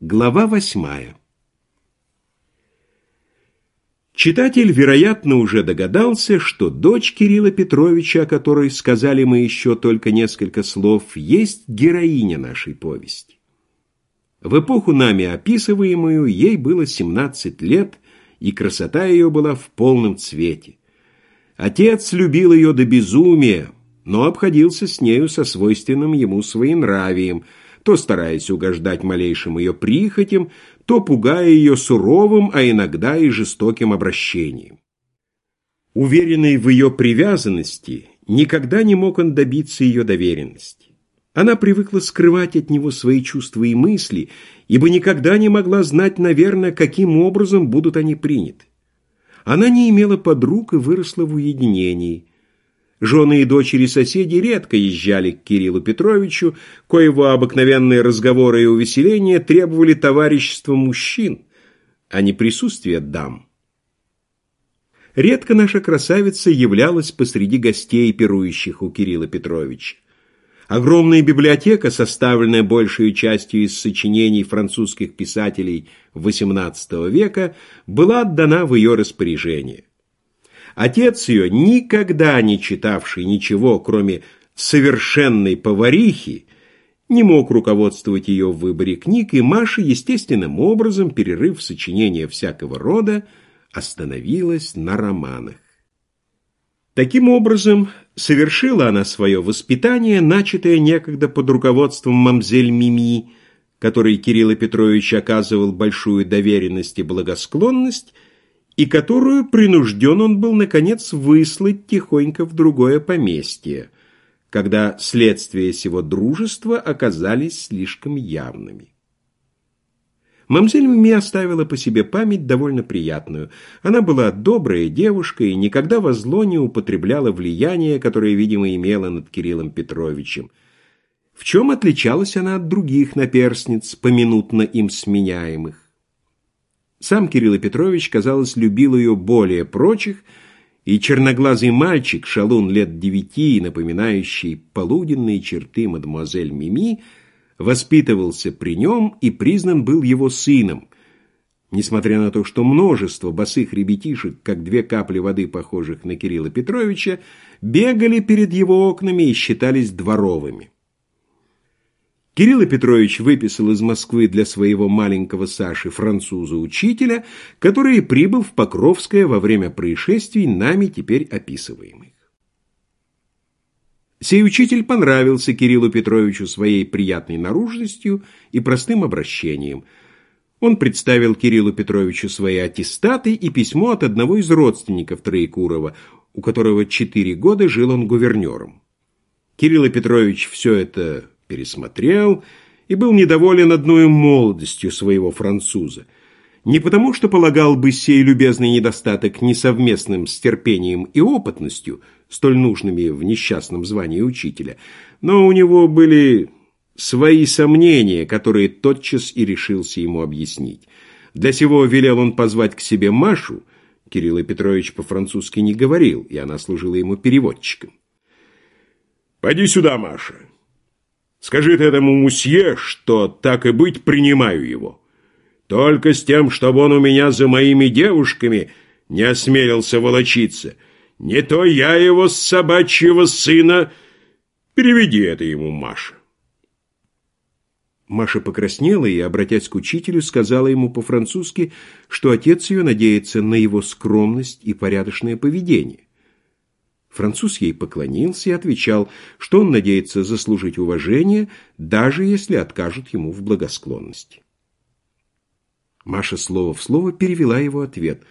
Глава восьмая Читатель, вероятно, уже догадался, что дочь Кирилла Петровича, о которой сказали мы еще только несколько слов, есть героиня нашей повести. В эпоху нами описываемую ей было 17 лет, и красота ее была в полном цвете. Отец любил ее до безумия, но обходился с нею со свойственным ему своенравием – то стараясь угождать малейшим ее прихотям, то пугая ее суровым, а иногда и жестоким обращением. Уверенный в ее привязанности, никогда не мог он добиться ее доверенности. Она привыкла скрывать от него свои чувства и мысли, ибо никогда не могла знать, наверное, каким образом будут они приняты. Она не имела подруг и выросла в уединении. Жены и дочери соседей редко езжали к Кириллу Петровичу, коего обыкновенные разговоры и увеселения требовали товарищества мужчин, а не присутствия дам. Редко наша красавица являлась посреди гостей, пирующих у Кирилла Петровича. Огромная библиотека, составленная большей частью из сочинений французских писателей XVIII века, была отдана в ее распоряжение. Отец ее, никогда не читавший ничего, кроме совершенной поварихи, не мог руководствовать ее в выборе книг, и Маша, естественным образом, перерыв сочинения всякого рода, остановилась на романах. Таким образом, совершила она свое воспитание, начатое некогда под руководством мамзель Мими, которой Кирилл Петрович оказывал большую доверенность и благосклонность, и которую принужден он был, наконец, выслать тихонько в другое поместье, когда следствия сего дружества оказались слишком явными. Мамзель Мими оставила по себе память довольно приятную. Она была добрая девушка и никогда во зло не употребляла влияние, которое, видимо, имела над Кириллом Петровичем. В чем отличалась она от других наперсниц, поминутно им сменяемых? Сам Кирилл Петрович, казалось, любил ее более прочих, и черноглазый мальчик, шалун лет девяти, напоминающий полуденные черты мадемуазель Мими, воспитывался при нем и признан был его сыном, несмотря на то, что множество босых ребятишек, как две капли воды, похожих на Кирилла Петровича, бегали перед его окнами и считались дворовыми. Кирилл Петрович выписал из Москвы для своего маленького Саши француза-учителя, который прибыл в Покровское во время происшествий, нами теперь описываемых. Сей учитель понравился Кириллу Петровичу своей приятной наружностью и простым обращением. Он представил Кириллу Петровичу свои аттестаты и письмо от одного из родственников Троекурова, у которого четыре года жил он гувернером. Кирилл Петрович все это пересмотрел и был недоволен одной молодостью своего француза. Не потому, что полагал бы сей любезный недостаток несовместным с терпением и опытностью, столь нужными в несчастном звании учителя, но у него были свои сомнения, которые тотчас и решился ему объяснить. Для сего велел он позвать к себе Машу, Кирилл Петрович по-французски не говорил, и она служила ему переводчиком. «Пойди сюда, Маша. Скажи ты этому мусье, что, так и быть, принимаю его. Только с тем, чтобы он у меня за моими девушками не осмелился волочиться. Не то я его с собачьего сына. Переведи это ему, Маша. Маша покраснела и, обратясь к учителю, сказала ему по-французски, что отец ее надеется на его скромность и порядочное поведение. Француз ей поклонился и отвечал, что он надеется заслужить уважение, даже если откажут ему в благосклонности. Маша слово в слово перевела его ответ.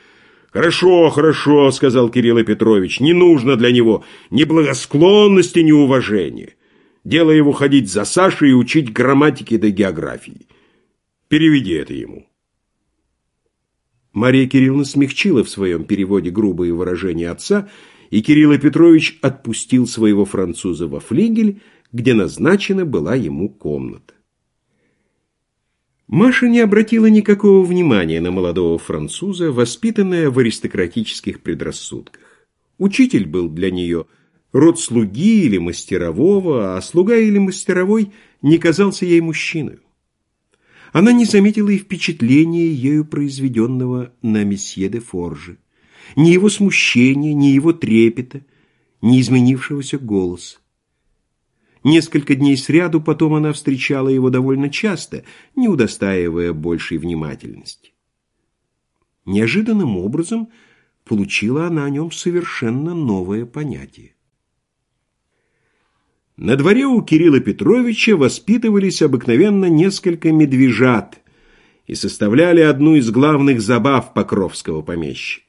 «Хорошо, хорошо», — сказал Кирилл Петрович, — «не нужно для него ни благосклонности, ни уважения. Дело его ходить за Сашей и учить грамматике да географии. Переведи это ему». Мария Кирилловна смягчила в своем переводе грубые выражения отца и Кирилл Петрович отпустил своего француза во флигель, где назначена была ему комната. Маша не обратила никакого внимания на молодого француза, воспитанная в аристократических предрассудках. Учитель был для нее род слуги или мастерового, а слуга или мастеровой не казался ей мужчиной. Она не заметила и впечатления ею произведенного на месье де Форже, ни его смущения, ни его трепета, ни изменившегося голоса. Несколько дней сряду потом она встречала его довольно часто, не удостаивая большей внимательности. Неожиданным образом получила она о нем совершенно новое понятие. На дворе у Кирилла Петровича воспитывались обыкновенно несколько медвежат и составляли одну из главных забав покровского помещика.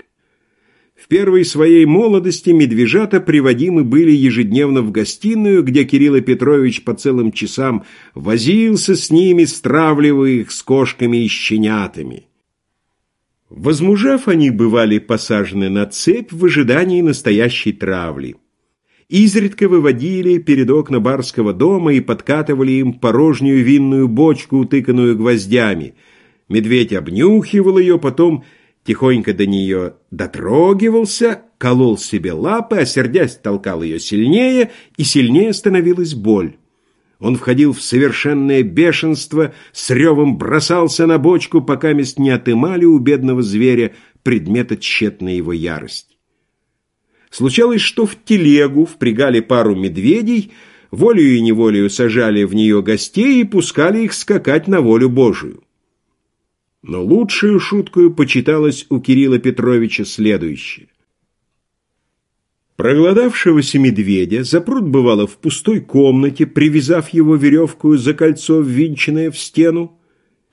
В первой своей молодости медвежата приводимы были ежедневно в гостиную, где Кирилл Петрович по целым часам возился с ними, стравливая их с кошками и щенятами. Возмужав, они бывали посажены на цепь в ожидании настоящей травли изредка выводили перед окна барского дома и подкатывали им порожнюю винную бочку, утыканную гвоздями. Медведь обнюхивал ее, потом тихонько до нее дотрогивался, колол себе лапы, а сердясь толкал ее сильнее, и сильнее становилась боль. Он входил в совершенное бешенство, с ревом бросался на бочку, пока мест не отымали у бедного зверя предмета тщетной его ярости. Случалось, что в телегу впрягали пару медведей, волею и неволею сажали в нее гостей и пускали их скакать на волю Божию. Но лучшую шуткою почиталось у Кирилла Петровича следующее. Проголодавшегося медведя запрут бывало в пустой комнате, привязав его веревкою за кольцо, ввинченное в стену.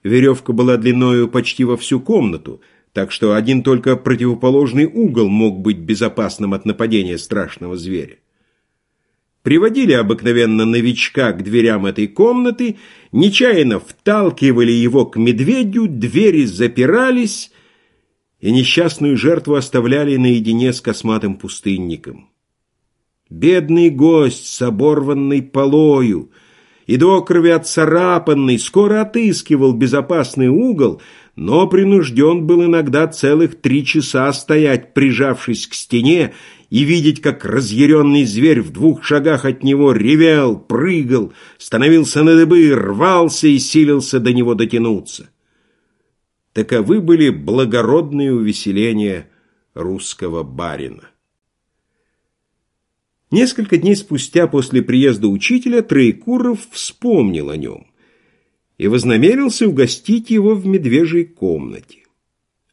Веревка была длиною почти во всю комнату — так что один только противоположный угол мог быть безопасным от нападения страшного зверя. Приводили обыкновенно новичка к дверям этой комнаты, нечаянно вталкивали его к медведю, двери запирались, и несчастную жертву оставляли наедине с косматым пустынником. Бедный гость с оборванной полою и до крови отцарапанный скоро отыскивал безопасный угол, но принужден был иногда целых три часа стоять, прижавшись к стене, и видеть, как разъяренный зверь в двух шагах от него ревел, прыгал, становился на дыбы, рвался и силился до него дотянуться. Таковы были благородные увеселения русского барина. Несколько дней спустя после приезда учителя Троекуров вспомнил о нем и вознамерился угостить его в медвежьей комнате.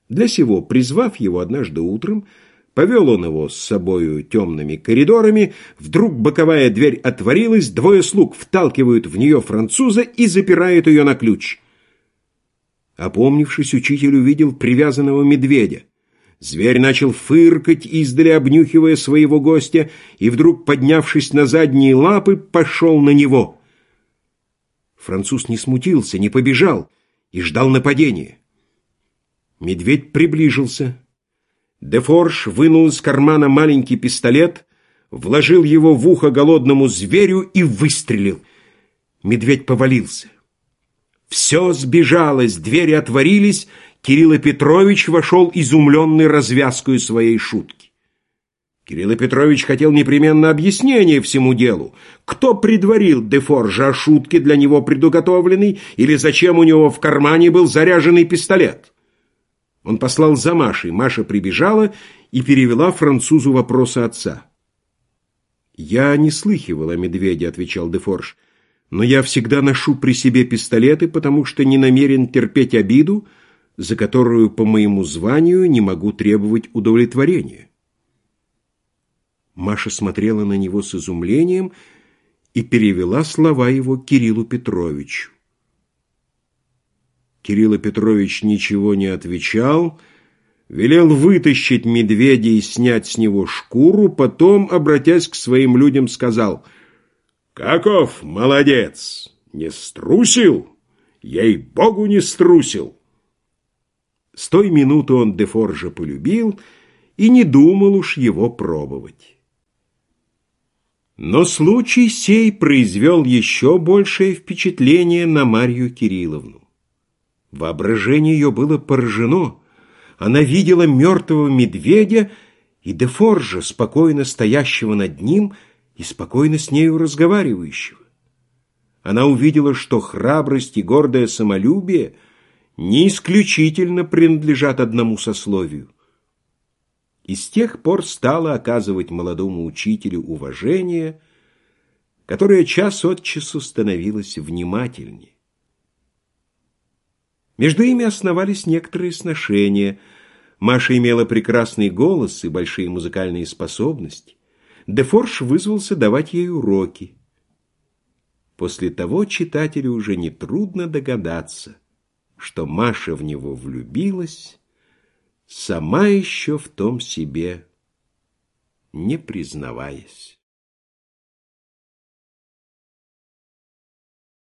Для сего, призвав его однажды утром, повел он его с собою темными коридорами, вдруг боковая дверь отворилась, двое слуг вталкивают в нее француза и запирают ее на ключ. Опомнившись, учитель увидел привязанного медведя. Зверь начал фыркать, издали обнюхивая своего гостя, и вдруг, поднявшись на задние лапы, пошел на него — Француз не смутился, не побежал и ждал нападения. Медведь приближился. Дефорж вынул из кармана маленький пистолет, вложил его в ухо голодному зверю и выстрелил. Медведь повалился. Все сбежалось, двери отворились, Кирилл Петрович вошел изумленный развязкой своей шутки. Кирилл Петрович хотел непременно объяснение всему делу. Кто предварил Дефоржа о шутке для него предуготовленной, или зачем у него в кармане был заряженный пистолет? Он послал за Машей. Маша прибежала и перевела французу вопросы отца. «Я не слыхивал о медведе», — отвечал Дефорж. «Но я всегда ношу при себе пистолеты, потому что не намерен терпеть обиду, за которую по моему званию не могу требовать удовлетворения». Маша смотрела на него с изумлением и перевела слова его Кириллу Петровичу. Кирилл Петрович ничего не отвечал, велел вытащить медведя и снять с него шкуру, потом, обратясь к своим людям, сказал «Каков молодец! Не струсил? Ей-богу, не струсил!» С той минуты он Дефоржа полюбил и не думал уж его пробовать. Но случай сей произвел еще большее впечатление на Марью Кирилловну. Воображение ее было поражено. Она видела мертвого медведя и Дефоржа, спокойно стоящего над ним и спокойно с нею разговаривающего. она увидела, что храбрость и гордое самолюбие не исключительно принадлежат одному сословию. И с тех пор стала оказывать молодому учителю уважение, которое час от часу становилось внимательнее. Между ими основались некоторые сношения. Маша имела прекрасный голос и большие музыкальные способности. Дефорж вызвался давать ей уроки. После того читателю уже нетрудно догадаться, что Маша в него влюбилась, сама еще в том себе не признаваясь.